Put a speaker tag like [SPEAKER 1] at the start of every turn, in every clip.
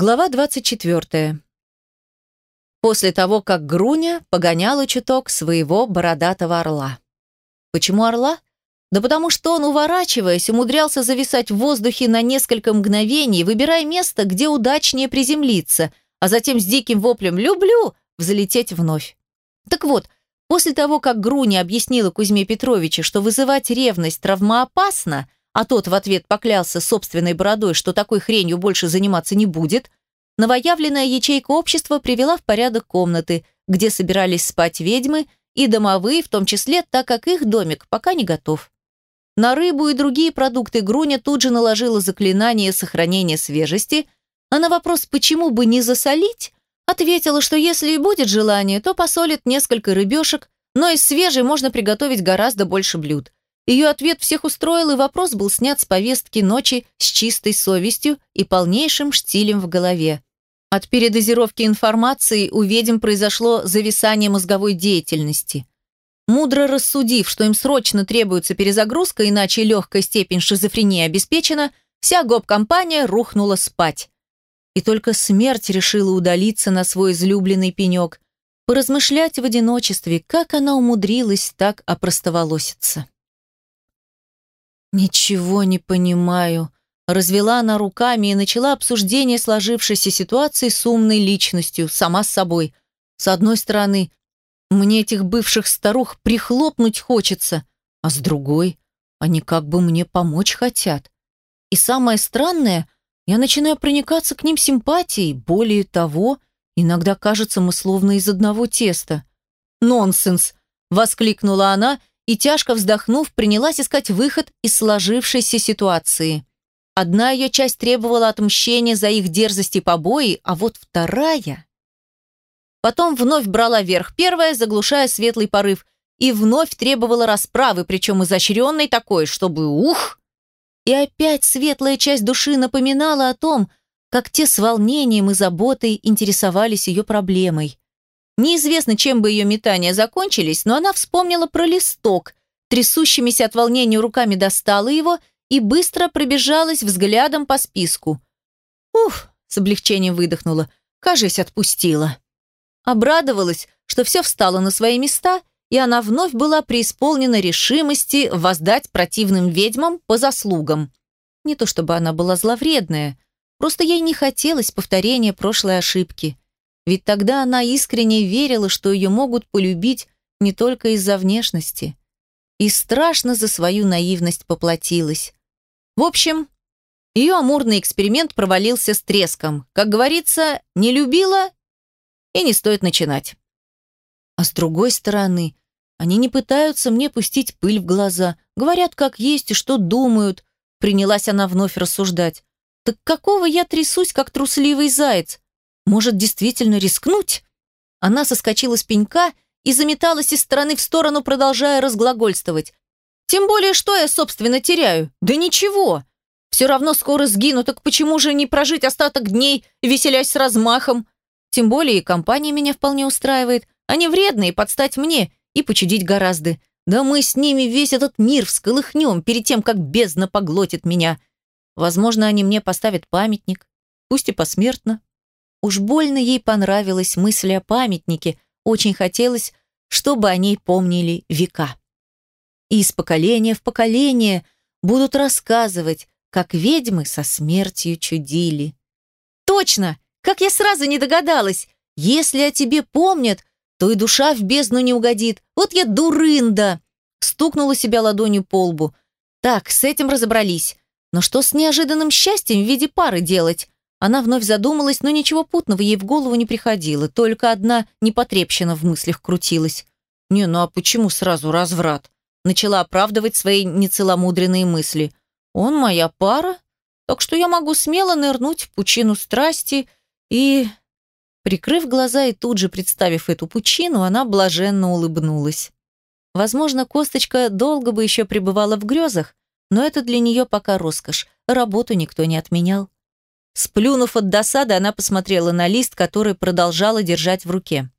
[SPEAKER 1] Глава 24. После того, как Груня погоняла чуток своего бородатого орла. Почему орла? Да потому что он, уворачиваясь, умудрялся зависать в воздухе на несколько мгновений, выбирая место, где удачнее приземлиться, а затем с диким воплем «люблю» взлететь вновь. Так вот, после того, как Груня объяснила Кузьме Петровичу, что вызывать ревность травмоопасно, а тот в ответ поклялся собственной бородой, что такой хренью больше заниматься не будет, новоявленная ячейка общества привела в порядок комнаты, где собирались спать ведьмы и домовые, в том числе, так как их домик пока не готов. На рыбу и другие продукты Груня тут же наложила заклинание сохранения свежести, а на вопрос, почему бы не засолить, ответила, что если и будет желание, то посолит несколько рыбешек, но из свежей можно приготовить гораздо больше блюд. Ее ответ всех устроил, и вопрос был снят с повестки ночи с чистой совестью и полнейшим штилем в голове. От передозировки информации у ведьм произошло зависание мозговой деятельности. Мудро рассудив, что им срочно требуется перезагрузка, иначе легкая степень шизофрении обеспечена, вся гоп-компания рухнула спать. И только смерть решила удалиться на свой излюбленный пенек, поразмышлять в одиночестве, как она умудрилась так опростоволоситься. «Ничего не понимаю», — развела она руками и начала обсуждение сложившейся ситуации с умной личностью, сама с собой. С одной стороны, мне этих бывших старух прихлопнуть хочется, а с другой, они как бы мне помочь хотят. И самое странное, я начинаю проникаться к ним симпатией, более того, иногда кажется, мы словно из одного теста. «Нонсенс!» — воскликнула она и, тяжко вздохнув, принялась искать выход из сложившейся ситуации. Одна ее часть требовала отмщения за их дерзости и побои, а вот вторая... Потом вновь брала верх первая, заглушая светлый порыв, и вновь требовала расправы, причем изощренной такой, чтобы ух! И опять светлая часть души напоминала о том, как те с волнением и заботой интересовались ее проблемой. Неизвестно, чем бы ее метания закончились, но она вспомнила про листок, трясущимися от волнения руками достала его и быстро пробежалась взглядом по списку. «Уф!» – с облегчением выдохнула. «Кажись, отпустила». Обрадовалась, что все встало на свои места, и она вновь была преисполнена решимости воздать противным ведьмам по заслугам. Не то чтобы она была зловредная, просто ей не хотелось повторения прошлой ошибки – ведь тогда она искренне верила, что ее могут полюбить не только из-за внешности. И страшно за свою наивность поплатилась. В общем, ее амурный эксперимент провалился с треском. Как говорится, не любила и не стоит начинать. А с другой стороны, они не пытаются мне пустить пыль в глаза, говорят, как есть и что думают. Принялась она вновь рассуждать. Так какого я трясусь, как трусливый заяц? Может, действительно рискнуть? Она соскочила с пенька и заметалась из стороны в сторону, продолжая разглагольствовать. Тем более, что я, собственно, теряю? Да ничего. Все равно скоро сгину, так почему же не прожить остаток дней, веселясь с размахом? Тем более и компания меня вполне устраивает. Они вредные, подстать мне, и почудить гораздо. Да мы с ними весь этот мир всколыхнем перед тем, как бездна поглотит меня. Возможно, они мне поставят памятник, пусть и посмертно. Уж больно ей понравилась мысль о памятнике, очень хотелось, чтобы о ней помнили века. И из поколения в поколение будут рассказывать, как ведьмы со смертью чудили. Точно! Как я сразу не догадалась! Если о тебе помнят, то и душа в бездну не угодит. Вот я дурында!» Стукнула себя ладонью по лбу. «Так, с этим разобрались. Но что с неожиданным счастьем в виде пары делать? Она вновь задумалась, но ничего путного ей в голову не приходило, только одна непотребщина в мыслях крутилась. «Не, ну а почему сразу разврат?» Начала оправдывать свои нецеломудренные мысли. «Он моя пара, так что я могу смело нырнуть в пучину страсти и...» Прикрыв глаза и тут же представив эту пучину, она блаженно улыбнулась. Возможно, Косточка долго бы еще пребывала в грезах, но это для нее пока роскошь, работу никто не отменял. Сплюнув от досады, она посмотрела на лист, который продолжала держать в руке.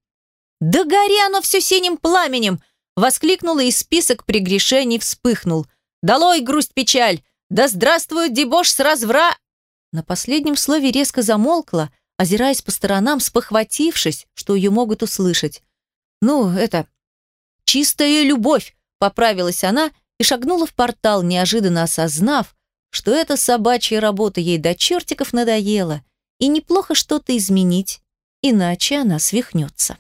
[SPEAKER 1] «Да гори оно все синим пламенем!» Воскликнула, и список прегрешений вспыхнул. «Долой грусть-печаль! Да здравствует дебош с развра...» На последнем слове резко замолкла, озираясь по сторонам, спохватившись, что ее могут услышать. «Ну, это... чистая любовь!» — поправилась она и шагнула в портал, неожиданно осознав, что эта собачья работа ей до чертиков надоела, и неплохо что-то изменить, иначе она свихнется.